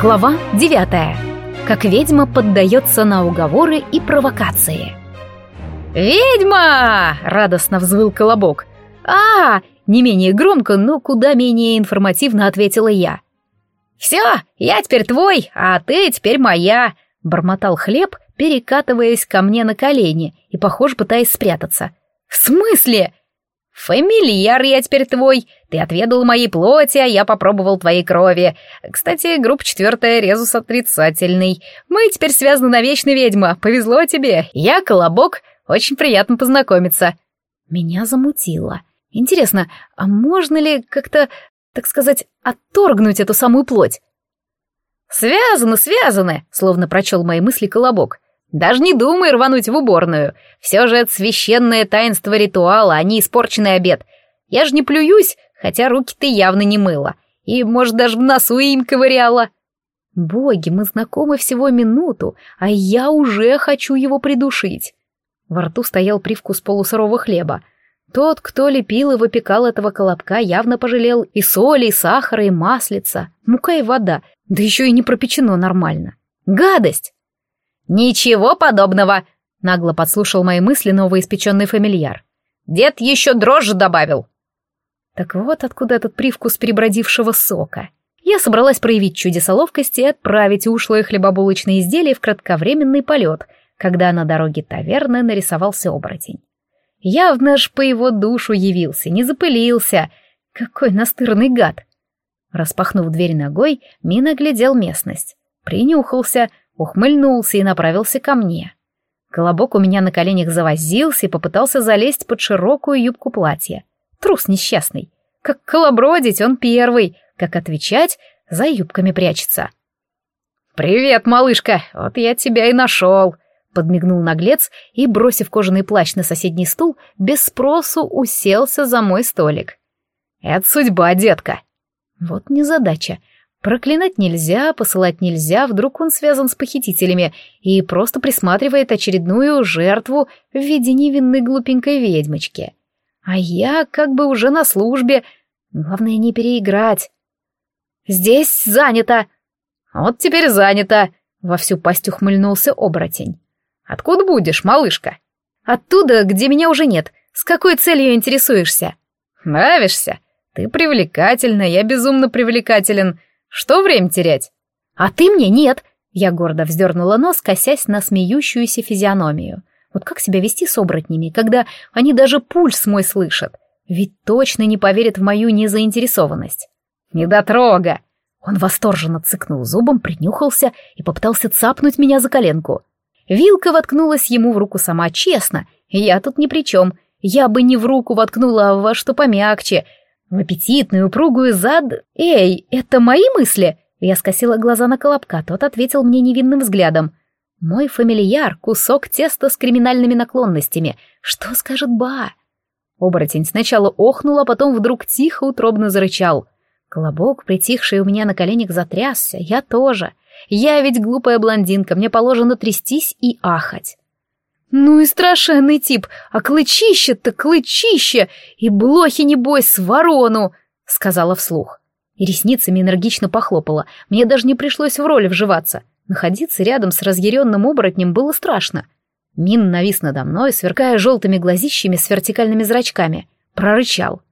Глава 9. Как ведьма поддается на уговоры и провокации. «Ведьма!» — радостно взвыл Колобок. «А!» — не менее громко, но куда менее информативно ответила я. «Все, я теперь твой, а ты теперь моя!» — бормотал хлеб, перекатываясь ко мне на колени и, похоже, пытаясь спрятаться. «В смысле?» Фамилияр я теперь твой! Ты отведал мои плоти, а я попробовал твоей крови. Кстати, группа четвертая, резус отрицательный. Мы теперь связаны навечно, ведьма. Повезло тебе. Я Колобок. Очень приятно познакомиться». Меня замутило. Интересно, а можно ли как-то, так сказать, отторгнуть эту самую плоть? «Связаны, связаны!» — словно прочел мои мысли Колобок. Даже не думай рвануть в уборную. Все же это священное таинство ритуала, а не испорченный обед. Я же не плююсь, хотя руки ты явно не мыла. И, может, даже в носу им ковыряла. Боги, мы знакомы всего минуту, а я уже хочу его придушить. Во рту стоял привкус полусырого хлеба. Тот, кто лепил и выпекал этого колобка, явно пожалел и соли, и сахара, и маслица, мука и вода, да еще и не пропечено нормально. Гадость! «Ничего подобного!» — нагло подслушал мои мысли новоиспеченный фамильяр. «Дед еще дрожжи добавил!» Так вот откуда этот привкус перебродившего сока. Я собралась проявить чудеса ловкости и отправить ушлые хлебобулочные изделия в кратковременный полет, когда на дороге таверны нарисовался оборотень. Явно ж по его душу явился, не запылился. Какой настырный гад! Распахнув дверь ногой, Мина глядел местность. Принюхался, ухмыльнулся и направился ко мне. Колобок у меня на коленях завозился и попытался залезть под широкую юбку платья. Трус несчастный. Как колобродить, он первый. Как отвечать, за юбками прячется. «Привет, малышка, вот я тебя и нашел!» Подмигнул наглец и, бросив кожаный плащ на соседний стул, без спросу уселся за мой столик. «Это судьба, детка!» Вот незадача. задача. Проклинать нельзя, посылать нельзя, вдруг он связан с похитителями и просто присматривает очередную жертву в виде невинной глупенькой ведьмочки. А я как бы уже на службе, главное не переиграть. «Здесь занято!» «Вот теперь занято!» — во всю пасть ухмыльнулся оборотень. «Откуда будешь, малышка?» «Оттуда, где меня уже нет. С какой целью интересуешься?» «Нравишься? Ты привлекательна, я безумно привлекателен». Что время терять? А ты мне нет. Я гордо вздернула нос, косясь на смеющуюся физиономию. Вот как себя вести с оборотнями, когда они даже пульс мой слышат? Ведь точно не поверят в мою незаинтересованность. Не дотрога! Он восторженно цыкнул зубом, принюхался и попытался цапнуть меня за коленку. Вилка воткнулась ему в руку сама, честно. Я тут ни при чем. Я бы не в руку воткнула, а во что помягче в аппетитную, упругую зад... Эй, это мои мысли? Я скосила глаза на Колобка, тот ответил мне невинным взглядом. Мой фамильяр — кусок теста с криминальными наклонностями. Что скажет Ба? Оборотень сначала охнул, а потом вдруг тихо утробно зарычал. Колобок, притихший у меня на коленях, затрясся. Я тоже. Я ведь глупая блондинка, мне положено трястись и ахать. Ну и страшенный тип, а клычище-то клычище, и блохи, небось, с ворону, — сказала вслух. И ресницами энергично похлопала, мне даже не пришлось в роли вживаться. Находиться рядом с разъяренным оборотнем было страшно. Мин навис надо мной, сверкая желтыми глазищами с вертикальными зрачками. Прорычал.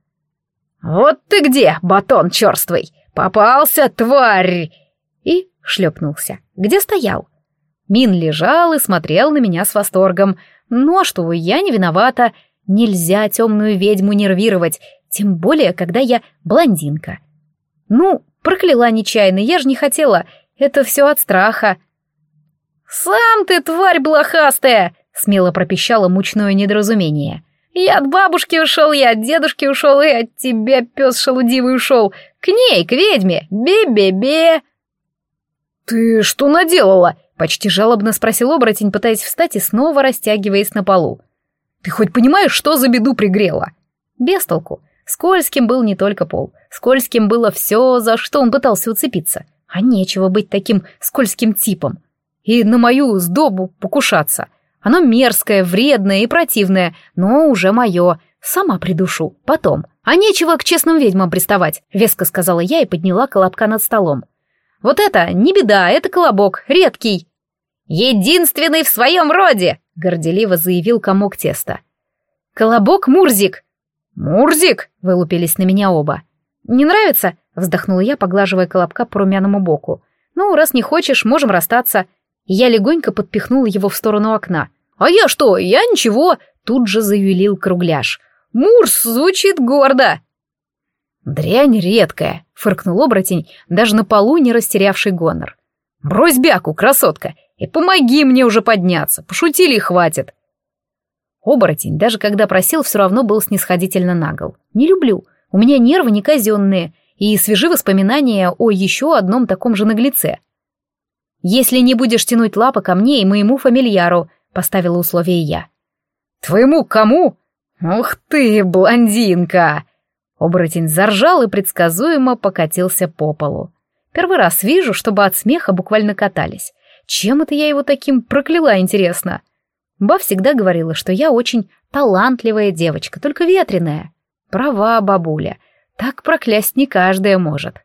«Вот ты где, батон черствый! Попался, тварь!» И шлепнулся. «Где стоял?» Мин лежал и смотрел на меня с восторгом. Но что я не виновата. Нельзя темную ведьму нервировать, тем более, когда я блондинка. Ну, прокляла нечаянно, я же не хотела. Это все от страха. «Сам ты, тварь блохастая!» — смело пропищало мучное недоразумение. «Я от бабушки ушел, я от дедушки ушел, и от тебя, пес шелудивый, ушел. К ней, к ведьме! Бе-бе-бе!» «Ты что наделала?» Почти жалобно спросил оборотень, пытаясь встать и снова растягиваясь на полу. «Ты хоть понимаешь, что за беду пригрела?» Без толку. Скользким был не только пол. Скользким было все, за что он пытался уцепиться. А нечего быть таким скользким типом. И на мою сдобу покушаться. Оно мерзкое, вредное и противное, но уже мое. Сама придушу. Потом. А нечего к честным ведьмам приставать, веско сказала я и подняла колобка над столом. Вот это не беда, это колобок, редкий. Единственный в своем роде, горделиво заявил комок теста. Колобок Мурзик. Мурзик, вылупились на меня оба. Не нравится? вздохнула я, поглаживая колобка по румяному боку. Ну, раз не хочешь, можем расстаться. Я легонько подпихнула его в сторону окна. А я что? Я ничего, тут же заявил кругляш. Мурс звучит гордо. «Дрянь редкая», — фыркнул оборотень, даже на полу не растерявший гонор. «Брось бяку, красотка, и помоги мне уже подняться, пошутили и хватит». Оборотень, даже когда просил, все равно был снисходительно нагл. «Не люблю, у меня нервы не казенные, и свежи воспоминания о еще одном таком же наглеце». «Если не будешь тянуть лапы ко мне и моему фамильяру», — поставила условие я. «Твоему кому?» «Ух ты, блондинка!» Оборотень заржал и предсказуемо покатился по полу. Первый раз вижу, чтобы от смеха буквально катались. Чем это я его таким прокляла, интересно? Ба всегда говорила, что я очень талантливая девочка, только ветреная. Права бабуля, так проклясть не каждая может.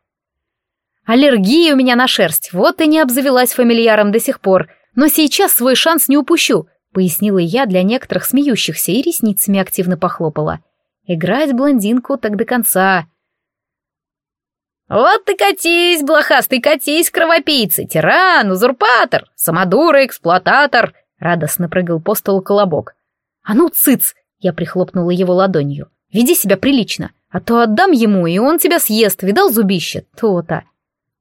Аллергия у меня на шерсть, вот и не обзавелась фамильяром до сих пор, но сейчас свой шанс не упущу, пояснила я для некоторых смеющихся и ресницами активно похлопала. — Играть блондинку так до конца. «Вот ты катись, блохастый, катись, кровопийца, тиран, узурпатор, самодура, эксплуататор!» Радостно прыгал по столу колобок. «А ну, цыц!» — я прихлопнула его ладонью. «Веди себя прилично, а то отдам ему, и он тебя съест, видал зубище? То-то!»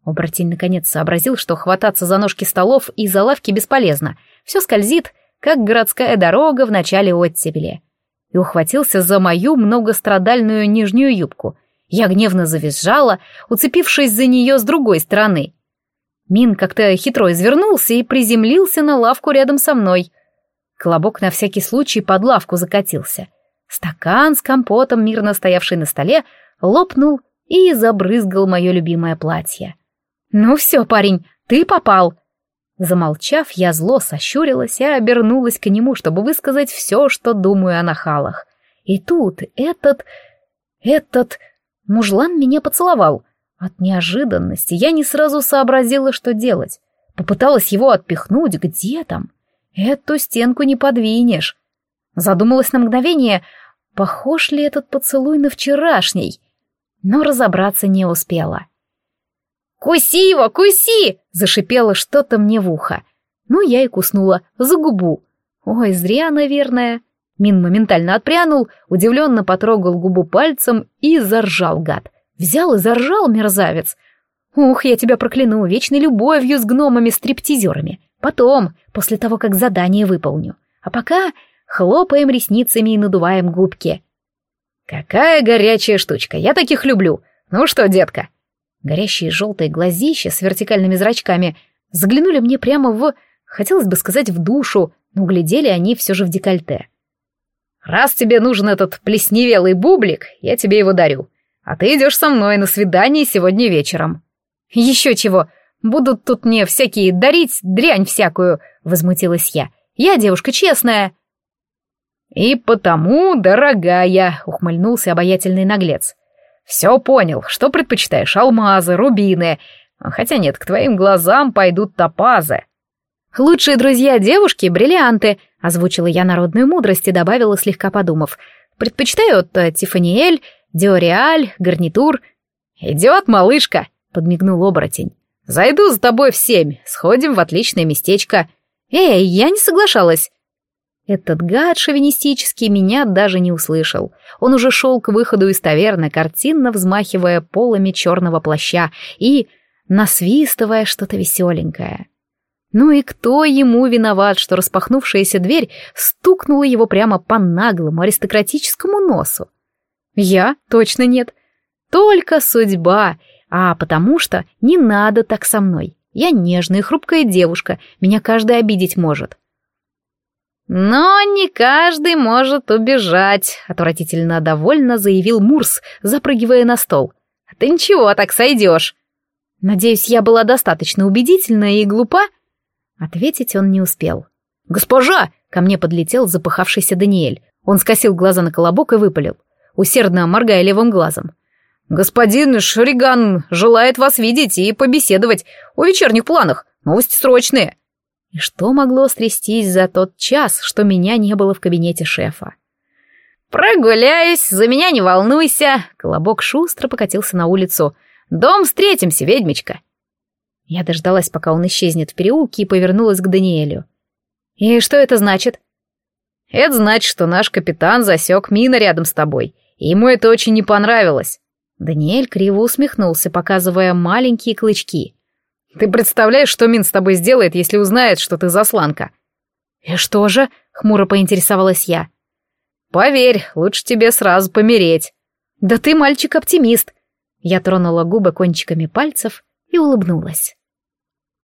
Оборотень наконец сообразил, что хвататься за ножки столов и за лавки бесполезно. Все скользит, как городская дорога в начале оттепели и ухватился за мою многострадальную нижнюю юбку. Я гневно завизжала, уцепившись за нее с другой стороны. Мин как-то хитро извернулся и приземлился на лавку рядом со мной. Колобок на всякий случай под лавку закатился. Стакан с компотом, мирно стоявший на столе, лопнул и забрызгал мое любимое платье. «Ну все, парень, ты попал!» Замолчав, я зло сощурилась и обернулась к нему, чтобы высказать все, что думаю о нахалах. И тут этот... этот... мужлан меня поцеловал. От неожиданности я не сразу сообразила, что делать. Попыталась его отпихнуть, где там? Эту стенку не подвинешь. Задумалась на мгновение, похож ли этот поцелуй на вчерашний, но разобраться не успела. «Куси его, куси!» — зашипело что-то мне в ухо. Ну, я и куснула за губу. Ой, зря, наверное. Мин моментально отпрянул, удивленно потрогал губу пальцем и заржал, гад. Взял и заржал, мерзавец. Ух, я тебя прокляну, вечной любовью с гномами-стриптизерами. Потом, после того, как задание выполню. А пока хлопаем ресницами и надуваем губки. «Какая горячая штучка, я таких люблю. Ну что, детка, Горящие желтые глазища с вертикальными зрачками заглянули мне прямо в... Хотелось бы сказать, в душу, но глядели они все же в декольте. «Раз тебе нужен этот плесневелый бублик, я тебе его дарю. А ты идешь со мной на свидание сегодня вечером». «Еще чего! Будут тут мне всякие дарить дрянь всякую!» — возмутилась я. «Я девушка честная!» «И потому, дорогая!» — ухмыльнулся обаятельный наглец. «Все понял. Что предпочитаешь, алмазы, рубины? А хотя нет, к твоим глазам пойдут топазы». «Лучшие друзья девушки — бриллианты», — озвучила я народную мудрость и добавила, слегка подумав. «Предпочитаю от э, Тифаниэль, Диореаль, гарнитур». «Идет, малышка», — подмигнул оборотень. «Зайду за тобой в семь, сходим в отличное местечко». «Эй, я не соглашалась». Этот гад шовинистический меня даже не услышал. Он уже шел к выходу из таверны, картинно взмахивая полами черного плаща и насвистывая что-то веселенькое. Ну и кто ему виноват, что распахнувшаяся дверь стукнула его прямо по наглому аристократическому носу? Я? Точно нет. Только судьба. А потому что не надо так со мной. Я нежная хрупкая девушка, меня каждый обидеть может. «Но не каждый может убежать», — отвратительно довольно заявил Мурс, запрыгивая на стол. А «Ты ничего, так сойдешь». «Надеюсь, я была достаточно убедительна и глупа?» Ответить он не успел. «Госпожа!» — ко мне подлетел запыхавшийся Даниэль. Он скосил глаза на колобок и выпалил, усердно моргая левым глазом. «Господин Шриган желает вас видеть и побеседовать о вечерних планах. Новости срочные». И что могло стрястись за тот час, что меня не было в кабинете шефа? «Прогуляюсь, за меня не волнуйся!» Колобок шустро покатился на улицу. «Дом встретимся, ведьмочка!» Я дождалась, пока он исчезнет в переулке, и повернулась к Даниэлю. «И что это значит?» «Это значит, что наш капитан засек мина рядом с тобой, и ему это очень не понравилось». Даниэль криво усмехнулся, показывая маленькие клычки. Ты представляешь, что Мин с тобой сделает, если узнает, что ты засланка?» «И что же?» — хмуро поинтересовалась я. «Поверь, лучше тебе сразу помереть». «Да ты мальчик-оптимист!» Я тронула губы кончиками пальцев и улыбнулась.